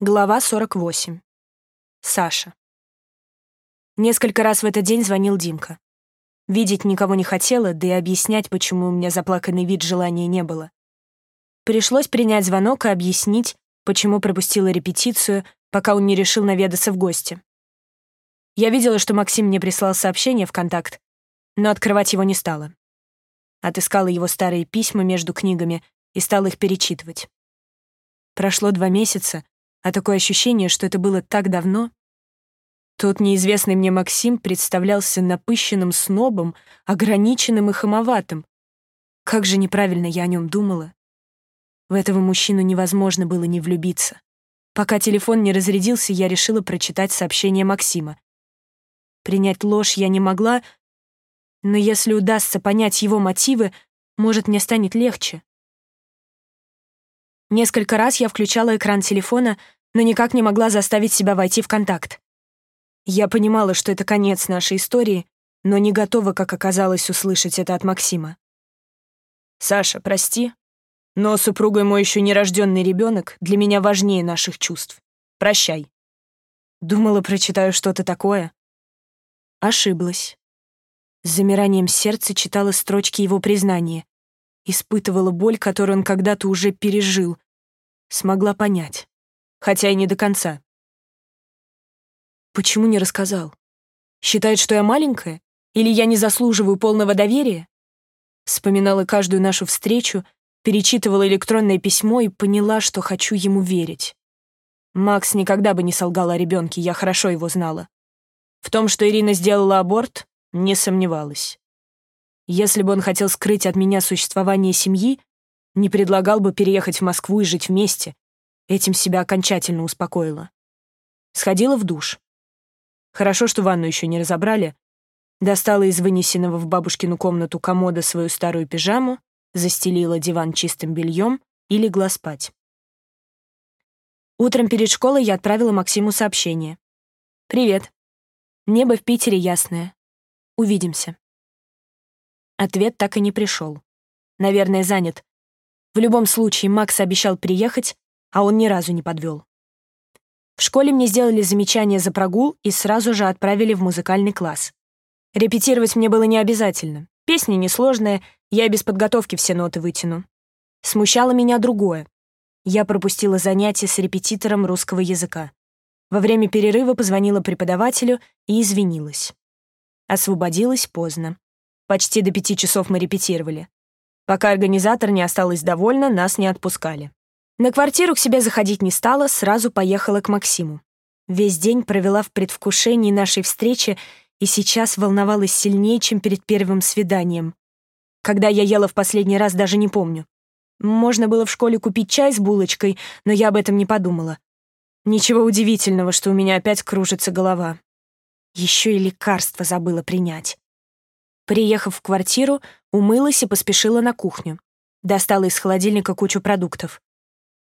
Глава 48. Саша. Несколько раз в этот день звонил Димка. Видеть никого не хотела, да и объяснять, почему у меня заплаканный вид желания не было. Пришлось принять звонок и объяснить, почему пропустила репетицию, пока он не решил наведаться в гости. Я видела, что Максим мне прислал сообщение в контакт, но открывать его не стала. Отыскала его старые письма между книгами и стала их перечитывать. Прошло два месяца, а такое ощущение, что это было так давно. Тот неизвестный мне Максим представлялся напыщенным снобом, ограниченным и хамоватым. Как же неправильно я о нем думала. В этого мужчину невозможно было не влюбиться. Пока телефон не разрядился, я решила прочитать сообщение Максима. Принять ложь я не могла, но если удастся понять его мотивы, может, мне станет легче. Несколько раз я включала экран телефона, но никак не могла заставить себя войти в контакт. Я понимала, что это конец нашей истории, но не готова, как оказалось, услышать это от Максима. «Саша, прости, но супругой мой еще нерожденный ребенок для меня важнее наших чувств. Прощай». Думала, прочитаю что-то такое. Ошиблась. С замиранием сердца читала строчки его признания. Испытывала боль, которую он когда-то уже пережил. Смогла понять хотя и не до конца. Почему не рассказал? Считает, что я маленькая? Или я не заслуживаю полного доверия? Вспоминала каждую нашу встречу, перечитывала электронное письмо и поняла, что хочу ему верить. Макс никогда бы не солгал о ребенке, я хорошо его знала. В том, что Ирина сделала аборт, не сомневалась. Если бы он хотел скрыть от меня существование семьи, не предлагал бы переехать в Москву и жить вместе, Этим себя окончательно успокоила. Сходила в душ. Хорошо, что ванну еще не разобрали. Достала из вынесенного в бабушкину комнату комода свою старую пижаму, застелила диван чистым бельем и легла спать. Утром перед школой я отправила Максиму сообщение. «Привет. Небо в Питере ясное. Увидимся». Ответ так и не пришел. Наверное, занят. В любом случае, Макс обещал приехать, а он ни разу не подвел. В школе мне сделали замечание за прогул и сразу же отправили в музыкальный класс. Репетировать мне было не обязательно. Песня несложная, я без подготовки все ноты вытяну. Смущало меня другое. Я пропустила занятие с репетитором русского языка. Во время перерыва позвонила преподавателю и извинилась. Освободилась поздно. Почти до пяти часов мы репетировали. Пока организатор не осталась довольна, нас не отпускали. На квартиру к себе заходить не стала, сразу поехала к Максиму. Весь день провела в предвкушении нашей встречи и сейчас волновалась сильнее, чем перед первым свиданием. Когда я ела в последний раз, даже не помню. Можно было в школе купить чай с булочкой, но я об этом не подумала. Ничего удивительного, что у меня опять кружится голова. Еще и лекарство забыла принять. Приехав в квартиру, умылась и поспешила на кухню. Достала из холодильника кучу продуктов.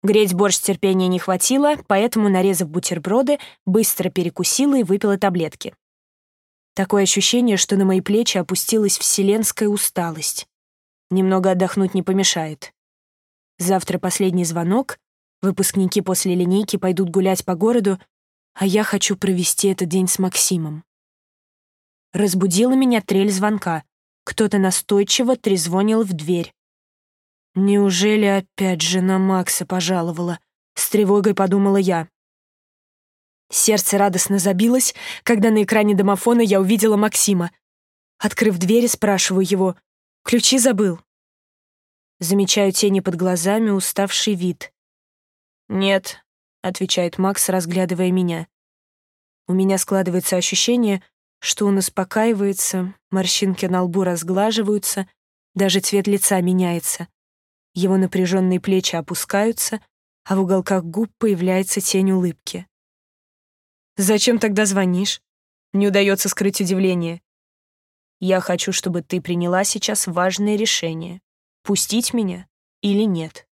Греть борщ терпения не хватило, поэтому, нарезав бутерброды, быстро перекусила и выпила таблетки. Такое ощущение, что на мои плечи опустилась вселенская усталость. Немного отдохнуть не помешает. Завтра последний звонок, выпускники после линейки пойдут гулять по городу, а я хочу провести этот день с Максимом. Разбудила меня трель звонка. Кто-то настойчиво трезвонил в дверь. Неужели опять жена Макса пожаловала? С тревогой подумала я. Сердце радостно забилось, когда на экране домофона я увидела Максима. Открыв дверь, спрашиваю его, «Ключи забыл?» Замечаю тени под глазами, уставший вид. «Нет», — отвечает Макс, разглядывая меня. У меня складывается ощущение, что он успокаивается, морщинки на лбу разглаживаются, даже цвет лица меняется. Его напряженные плечи опускаются, а в уголках губ появляется тень улыбки. «Зачем тогда звонишь?» Не удается скрыть удивление. «Я хочу, чтобы ты приняла сейчас важное решение. Пустить меня или нет?»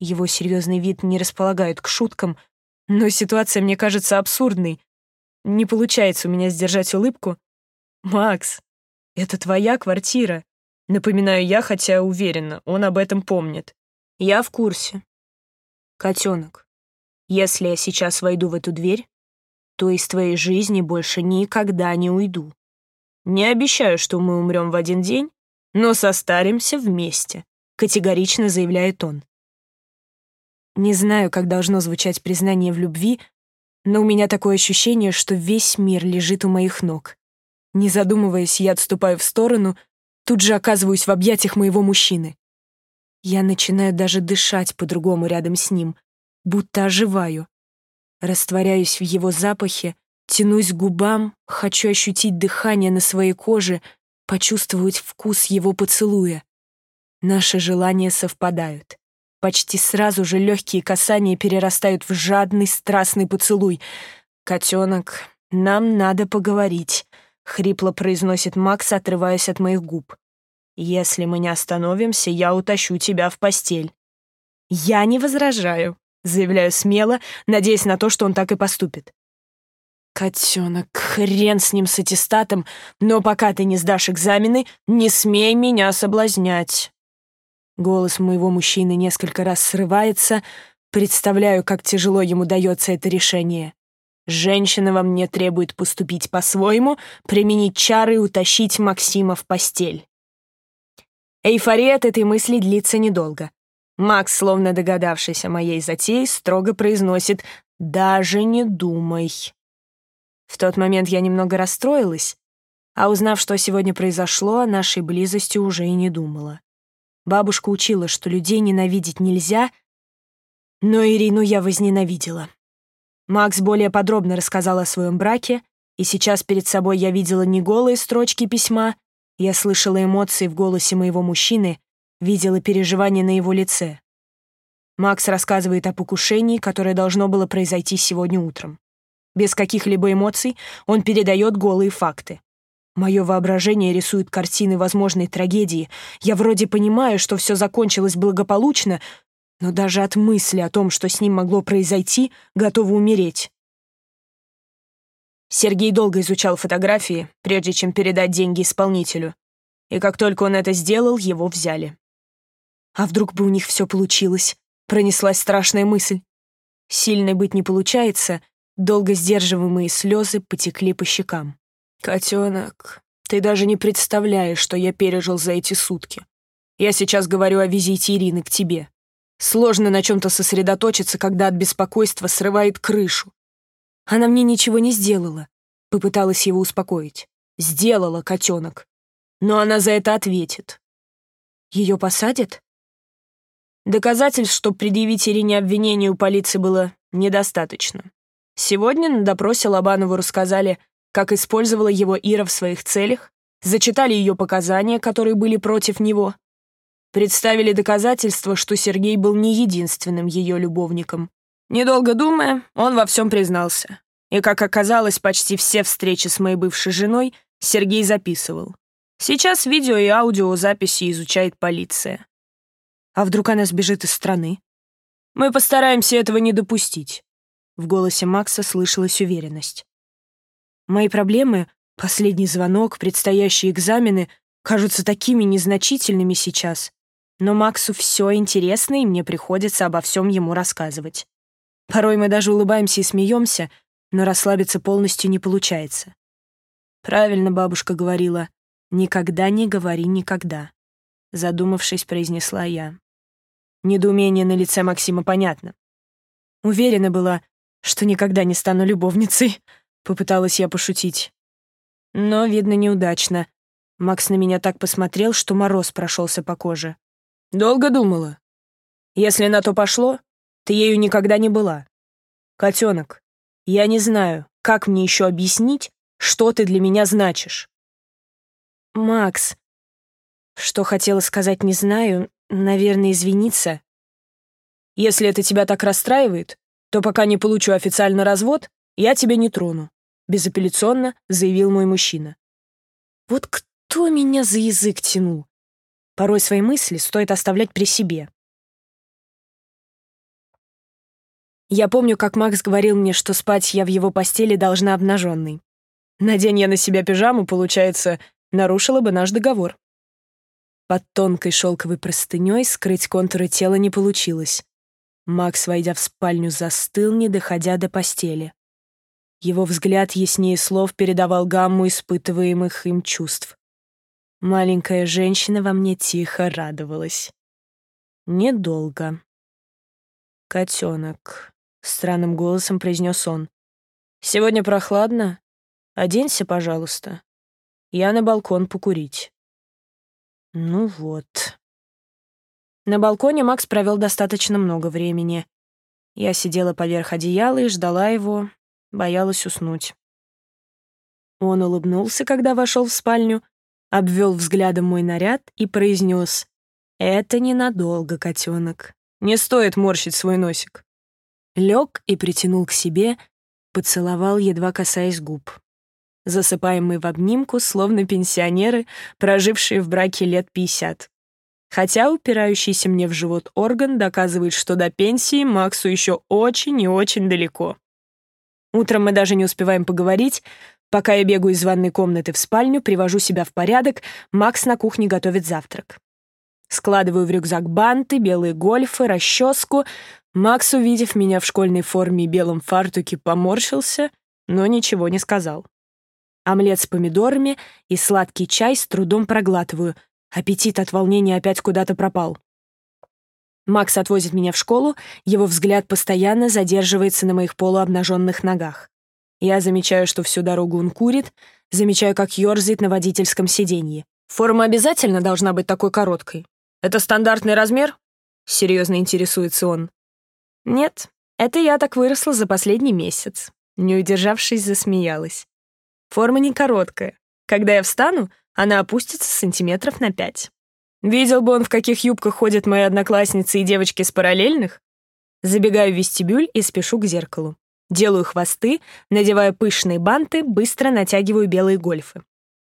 Его серьезный вид не располагает к шуткам, но ситуация мне кажется абсурдной. Не получается у меня сдержать улыбку. «Макс, это твоя квартира. Напоминаю я, хотя уверена, он об этом помнит. Я в курсе. Котенок. Если я сейчас войду в эту дверь, то из твоей жизни больше никогда не уйду. Не обещаю, что мы умрем в один день, но состаримся вместе», — категорично заявляет он. Не знаю, как должно звучать признание в любви, но у меня такое ощущение, что весь мир лежит у моих ног. Не задумываясь, я отступаю в сторону, тут же оказываюсь в объятиях моего мужчины. Я начинаю даже дышать по-другому рядом с ним, будто оживаю. Растворяюсь в его запахе, тянусь к губам, хочу ощутить дыхание на своей коже, почувствовать вкус его поцелуя. Наши желания совпадают. Почти сразу же легкие касания перерастают в жадный страстный поцелуй. «Котенок, нам надо поговорить», — хрипло произносит Макс, отрываясь от моих губ. «Если мы не остановимся, я утащу тебя в постель». «Я не возражаю», — заявляю смело, надеясь на то, что он так и поступит. «Котенок, хрен с ним с аттестатом, но пока ты не сдашь экзамены, не смей меня соблазнять». Голос моего мужчины несколько раз срывается, представляю, как тяжело ему дается это решение. Женщина во мне требует поступить по-своему, применить чары и утащить Максима в постель. Эйфория от этой мысли длится недолго. Макс, словно догадавшись о моей затее, строго произносит «даже не думай». В тот момент я немного расстроилась, а узнав, что сегодня произошло, о нашей близости уже и не думала. Бабушка учила, что людей ненавидеть нельзя, но Ирину я возненавидела. Макс более подробно рассказал о своем браке, и сейчас перед собой я видела не голые строчки письма, я слышала эмоции в голосе моего мужчины, видела переживания на его лице. Макс рассказывает о покушении, которое должно было произойти сегодня утром. Без каких-либо эмоций он передает голые факты. Мое воображение рисует картины возможной трагедии. Я вроде понимаю, что все закончилось благополучно, но даже от мысли о том, что с ним могло произойти, готова умереть. Сергей долго изучал фотографии, прежде чем передать деньги исполнителю. И как только он это сделал, его взяли. А вдруг бы у них все получилось? Пронеслась страшная мысль. Сильной быть не получается, долго сдерживаемые слезы потекли по щекам. «Котенок, ты даже не представляешь, что я пережил за эти сутки. Я сейчас говорю о визите Ирины к тебе. Сложно на чем-то сосредоточиться, когда от беспокойства срывает крышу. Она мне ничего не сделала», — попыталась его успокоить. «Сделала, котенок. Но она за это ответит». «Ее посадят?» Доказательств, что предъявить Ирине обвинение у полиции было недостаточно. Сегодня на допросе Лобанову рассказали, как использовала его Ира в своих целях, зачитали ее показания, которые были против него, представили доказательства, что Сергей был не единственным ее любовником. Недолго думая, он во всем признался. И, как оказалось, почти все встречи с моей бывшей женой Сергей записывал. Сейчас видео и аудиозаписи изучает полиция. А вдруг она сбежит из страны? Мы постараемся этого не допустить. В голосе Макса слышалась уверенность. Мои проблемы, последний звонок, предстоящие экзамены, кажутся такими незначительными сейчас. Но Максу все интересно, и мне приходится обо всем ему рассказывать. Порой мы даже улыбаемся и смеемся, но расслабиться полностью не получается. Правильно бабушка говорила, «Никогда не говори никогда», — задумавшись, произнесла я. Недоумение на лице Максима понятно. Уверена была, что никогда не стану любовницей, попыталась я пошутить. Но, видно, неудачно. Макс на меня так посмотрел, что мороз прошелся по коже. Долго думала. Если на то пошло, ты ею никогда не была. Котенок, я не знаю, как мне еще объяснить, что ты для меня значишь. Макс, что хотела сказать, не знаю, Наверное, извиниться. Если это тебя так расстраивает, то пока не получу официально развод, я тебя не трону», — безапелляционно заявил мой мужчина. «Вот кто меня за язык тянул? Порой свои мысли стоит оставлять при себе». Я помню, как Макс говорил мне, что спать я в его постели должна обнаженной. Надень я на себя пижаму, получается, нарушила бы наш договор. Под тонкой шелковой простыней скрыть контуры тела не получилось. Макс, войдя в спальню, застыл, не доходя до постели. Его взгляд яснее слов передавал гамму испытываемых им чувств. Маленькая женщина во мне тихо радовалась. Недолго. «Котенок», — странным голосом произнес он. «Сегодня прохладно. Оденься, пожалуйста. Я на балкон покурить». Ну вот. На балконе Макс провел достаточно много времени. Я сидела поверх одеяла и ждала его, боялась уснуть. Он улыбнулся, когда вошел в спальню, обвел взглядом мой наряд и произнес «Это ненадолго, котенок. Не стоит морщить свой носик». Лег и притянул к себе, поцеловал, едва касаясь губ. Засыпаем мы в обнимку, словно пенсионеры, прожившие в браке лет пятьдесят. Хотя упирающийся мне в живот орган доказывает, что до пенсии Максу еще очень и очень далеко. Утром мы даже не успеваем поговорить. Пока я бегаю из ванной комнаты в спальню, привожу себя в порядок, Макс на кухне готовит завтрак. Складываю в рюкзак банты, белые гольфы, расческу. Макс, увидев меня в школьной форме и белом фартуке, поморщился, но ничего не сказал. Омлет с помидорами и сладкий чай с трудом проглатываю — Аппетит от волнения опять куда-то пропал. Макс отвозит меня в школу, его взгляд постоянно задерживается на моих полуобнаженных ногах. Я замечаю, что всю дорогу он курит, замечаю, как ёрзает на водительском сиденье. Форма обязательно должна быть такой короткой. Это стандартный размер? Серьезно интересуется он. Нет, это я так выросла за последний месяц. Не удержавшись, засмеялась. Форма не короткая. Когда я встану, она опустится сантиметров на пять. Видел бы он, в каких юбках ходят мои одноклассницы и девочки с параллельных. Забегаю в вестибюль и спешу к зеркалу. Делаю хвосты, надеваю пышные банты, быстро натягиваю белые гольфы.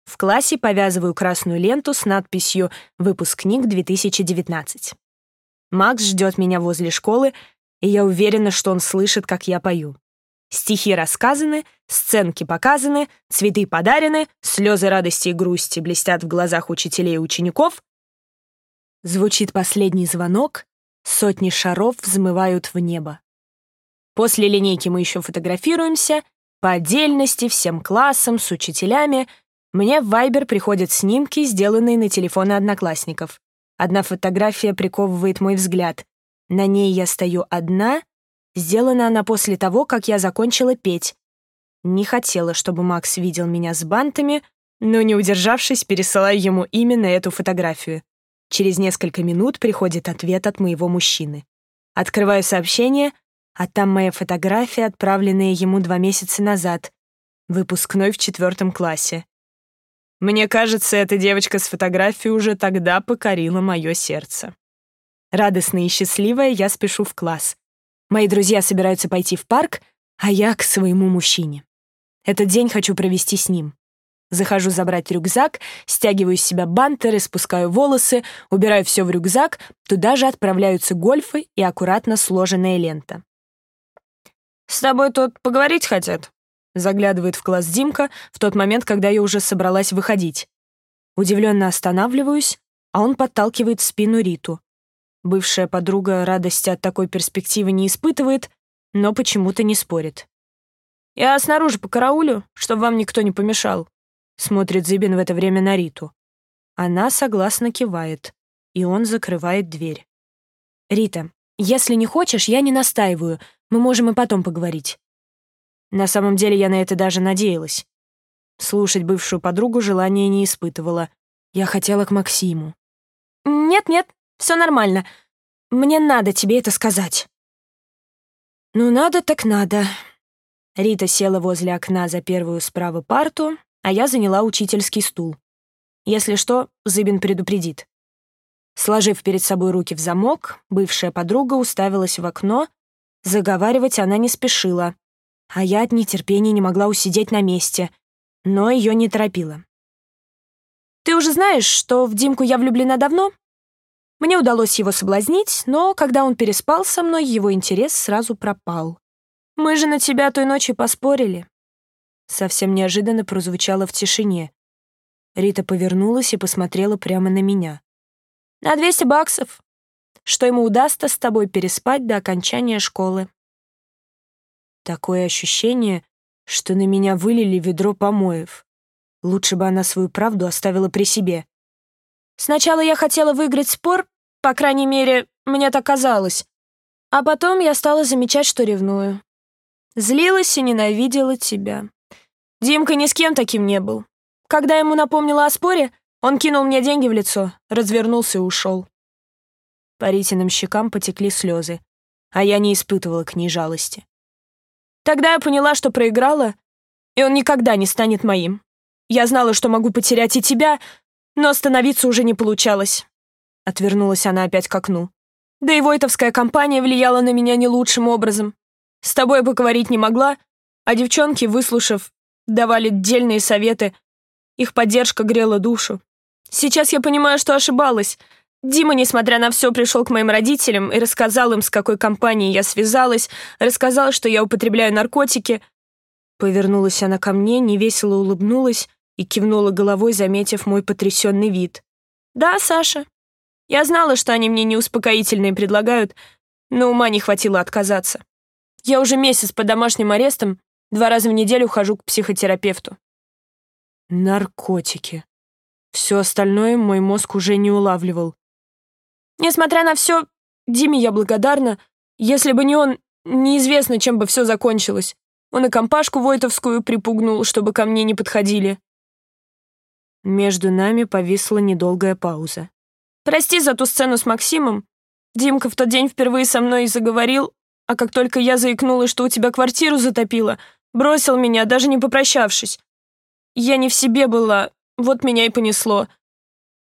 В классе повязываю красную ленту с надписью «Выпускник 2019». Макс ждет меня возле школы, и я уверена, что он слышит, как я пою. Стихи рассказаны, сценки показаны, цветы подарены, слезы радости и грусти блестят в глазах учителей и учеников. Звучит последний звонок, сотни шаров взмывают в небо. После линейки мы еще фотографируемся, по отдельности, всем классом, с учителями. Мне в Вайбер приходят снимки, сделанные на телефоны одноклассников. Одна фотография приковывает мой взгляд. На ней я стою одна Сделана она после того, как я закончила петь. Не хотела, чтобы Макс видел меня с бантами, но, не удержавшись, пересылаю ему именно эту фотографию. Через несколько минут приходит ответ от моего мужчины. Открываю сообщение, а там моя фотография, отправленная ему два месяца назад, выпускной в четвертом классе. Мне кажется, эта девочка с фотографией уже тогда покорила мое сердце. Радостная и счастливая, я спешу в класс. Мои друзья собираются пойти в парк, а я к своему мужчине. Этот день хочу провести с ним. Захожу забрать рюкзак, стягиваю с себя бантеры, спускаю волосы, убираю все в рюкзак, туда же отправляются гольфы и аккуратно сложенная лента. «С тобой тут поговорить хотят?» Заглядывает в класс Димка в тот момент, когда я уже собралась выходить. Удивленно останавливаюсь, а он подталкивает в спину Риту. Бывшая подруга радости от такой перспективы не испытывает, но почему-то не спорит. «Я снаружи по караулю, чтобы вам никто не помешал», — смотрит Зыбин в это время на Риту. Она согласно кивает, и он закрывает дверь. «Рита, если не хочешь, я не настаиваю, мы можем и потом поговорить». На самом деле я на это даже надеялась. Слушать бывшую подругу желания не испытывала. Я хотела к Максиму. «Нет-нет, все нормально. Мне надо тебе это сказать». «Ну, надо так надо». Рита села возле окна за первую справа парту, а я заняла учительский стул. Если что, Зыбин предупредит. Сложив перед собой руки в замок, бывшая подруга уставилась в окно. Заговаривать она не спешила, а я от нетерпения не могла усидеть на месте, но ее не торопила. «Ты уже знаешь, что в Димку я влюблена давно?» Мне удалось его соблазнить, но когда он переспал со мной, его интерес сразу пропал. «Мы же на тебя той ночью поспорили». Совсем неожиданно прозвучало в тишине. Рита повернулась и посмотрела прямо на меня. «На 200 баксов. что ему удастся с тобой переспать до окончания школы. Такое ощущение, что на меня вылили ведро помоев. Лучше бы она свою правду оставила при себе. Сначала я хотела выиграть спор, по крайней мере, мне так казалось. А потом я стала замечать, что ревную. Злилась и ненавидела тебя. Димка ни с кем таким не был. Когда ему напомнила о споре, он кинул мне деньги в лицо, развернулся и ушел. По Ритиным щекам потекли слезы, а я не испытывала к ней жалости. Тогда я поняла, что проиграла, и он никогда не станет моим. Я знала, что могу потерять и тебя, но остановиться уже не получалось. Отвернулась она опять к окну. Да и войтовская компания влияла на меня не лучшим образом. С тобой поговорить не могла, а девчонки, выслушав, давали дельные советы. Их поддержка грела душу. Сейчас я понимаю, что ошибалась — Дима, несмотря на все, пришел к моим родителям и рассказал им, с какой компанией я связалась, рассказал, что я употребляю наркотики. Повернулась она ко мне, невесело улыбнулась и кивнула головой, заметив мой потрясенный вид. «Да, Саша. Я знала, что они мне не успокоительные предлагают, но ума не хватило отказаться. Я уже месяц под домашним арестом, два раза в неделю хожу к психотерапевту». «Наркотики», все остальное мой мозг уже не улавливал. Несмотря на все, Диме я благодарна. Если бы не он, неизвестно, чем бы все закончилось. Он и компашку Войтовскую припугнул, чтобы ко мне не подходили. Между нами повисла недолгая пауза. «Прости за ту сцену с Максимом. Димка в тот день впервые со мной заговорил, а как только я заикнулась, что у тебя квартиру затопило, бросил меня, даже не попрощавшись. Я не в себе была, вот меня и понесло.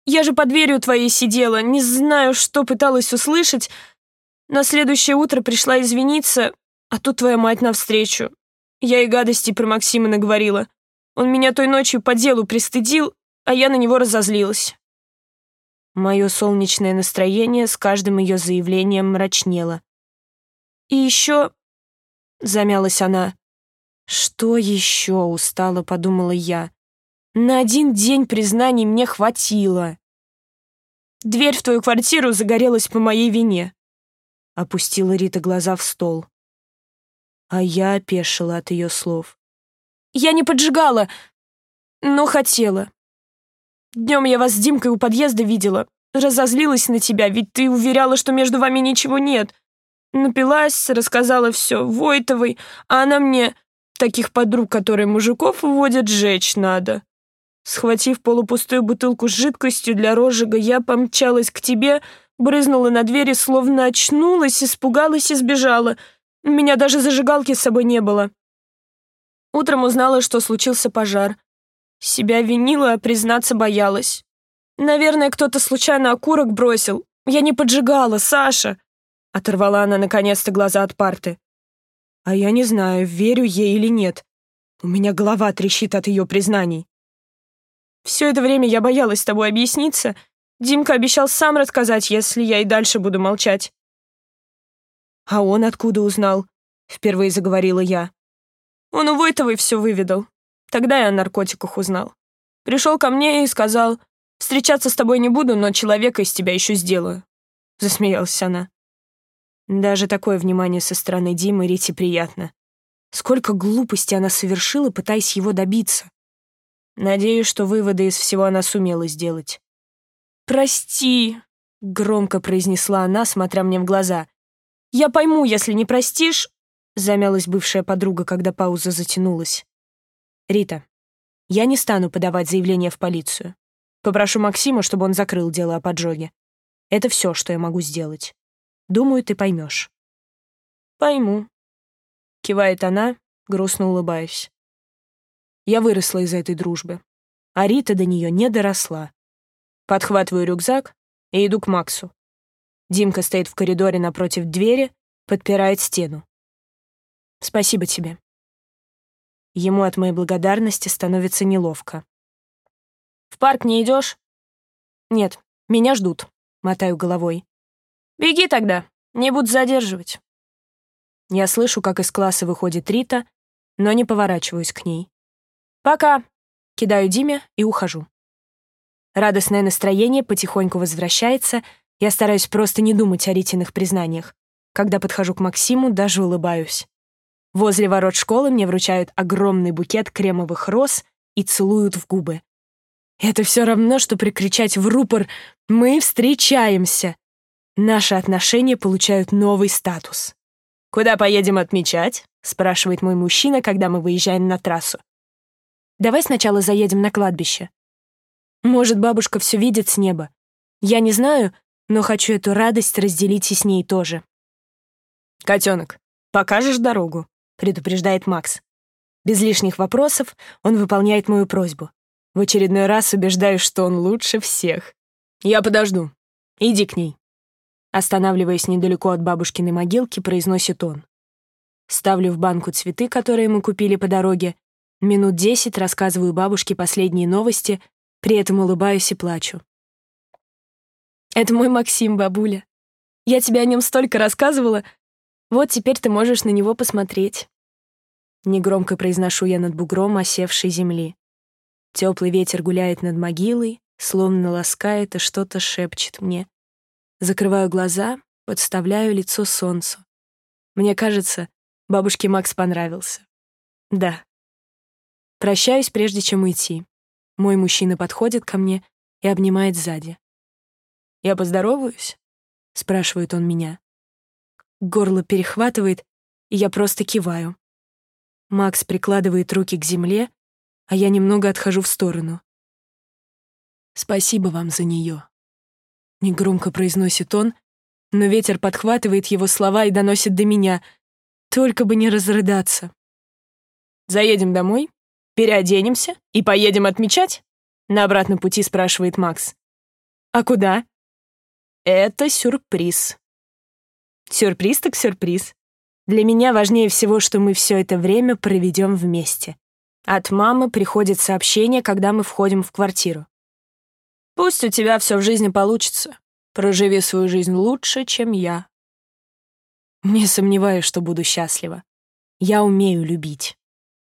Я же под дверью твоей сидела, не знаю, что пыталась услышать. На следующее утро пришла извиниться, а тут твоя мать навстречу. Я и гадости про Максима наговорила. Он меня той ночью по делу пристыдил, а я на него разозлилась. Мое солнечное настроение с каждым ее заявлением мрачнело. «И еще...» — замялась она. «Что еще?» — устало подумала я. На один день признаний мне хватило. Дверь в твою квартиру загорелась по моей вине. Опустила Рита глаза в стол. А я опешила от ее слов. Я не поджигала, но хотела. Днем я вас с Димкой у подъезда видела. Разозлилась на тебя, ведь ты уверяла, что между вами ничего нет. Напилась, рассказала все Войтовой, а она мне таких подруг, которые мужиков уводят, жечь надо. Схватив полупустую бутылку с жидкостью для розжига, я помчалась к тебе, брызнула на двери, словно очнулась, испугалась и сбежала. У меня даже зажигалки с собой не было. Утром узнала, что случился пожар. Себя винила, а признаться боялась. Наверное, кто-то случайно окурок бросил. Я не поджигала, Саша. Оторвала она наконец-то глаза от парты. А я не знаю, верю ей или нет. У меня голова трещит от ее признаний. Все это время я боялась с тобой объясниться. Димка обещал сам рассказать, если я и дальше буду молчать. А он откуда узнал? Впервые заговорила я. Он у Войтовой все выведал. Тогда я о наркотиках узнал. Пришел ко мне и сказал, встречаться с тобой не буду, но человека из тебя еще сделаю. Засмеялась она. Даже такое внимание со стороны Димы Рите приятно. Сколько глупости она совершила, пытаясь его добиться. Надеюсь, что выводы из всего она сумела сделать. «Прости», — громко произнесла она, смотря мне в глаза. «Я пойму, если не простишь», — замялась бывшая подруга, когда пауза затянулась. «Рита, я не стану подавать заявление в полицию. Попрошу Максима, чтобы он закрыл дело о поджоге. Это все, что я могу сделать. Думаю, ты поймешь». «Пойму», — кивает она, грустно улыбаясь. Я выросла из этой дружбы. А Рита до нее не доросла. Подхватываю рюкзак и иду к Максу. Димка стоит в коридоре напротив двери, подпирает стену. Спасибо тебе. Ему от моей благодарности становится неловко. В парк не идешь? Нет, меня ждут, мотаю головой. Беги тогда, не буду задерживать. Я слышу, как из класса выходит Рита, но не поворачиваюсь к ней. «Пока!» — кидаю Диме и ухожу. Радостное настроение потихоньку возвращается, Я стараюсь просто не думать о Ритиных признаниях. Когда подхожу к Максиму, даже улыбаюсь. Возле ворот школы мне вручают огромный букет кремовых роз и целуют в губы. Это все равно, что прикричать в рупор «Мы встречаемся!» Наши отношения получают новый статус. «Куда поедем отмечать?» — спрашивает мой мужчина, когда мы выезжаем на трассу. «Давай сначала заедем на кладбище. Может, бабушка все видит с неба. Я не знаю, но хочу эту радость разделить и с ней тоже». «Котенок, покажешь дорогу?» — предупреждает Макс. Без лишних вопросов он выполняет мою просьбу. В очередной раз убеждаю, что он лучше всех. «Я подожду. Иди к ней». Останавливаясь недалеко от бабушкиной могилки, произносит он. Ставлю в банку цветы, которые мы купили по дороге. Минут десять рассказываю бабушке последние новости, при этом улыбаюсь и плачу. «Это мой Максим, бабуля. Я тебе о нем столько рассказывала. Вот теперь ты можешь на него посмотреть». Негромко произношу я над бугром осевшей земли. Теплый ветер гуляет над могилой, словно ласкает и что-то шепчет мне. Закрываю глаза, подставляю лицо солнцу. Мне кажется, бабушке Макс понравился. Да. Прощаюсь, прежде чем уйти. Мой мужчина подходит ко мне и обнимает сзади. «Я поздороваюсь?» — спрашивает он меня. Горло перехватывает, и я просто киваю. Макс прикладывает руки к земле, а я немного отхожу в сторону. «Спасибо вам за нее», — негромко произносит он, но ветер подхватывает его слова и доносит до меня. Только бы не разрыдаться. «Заедем домой, переоденемся и поедем отмечать?» На обратном пути спрашивает Макс. «А куда?» «Это сюрприз». «Сюрприз так сюрприз. Для меня важнее всего, что мы все это время проведем вместе. От мамы приходит сообщение, когда мы входим в квартиру. «Пусть у тебя все в жизни получится. Проживи свою жизнь лучше, чем я». Не сомневаюсь, что буду счастлива. Я умею любить.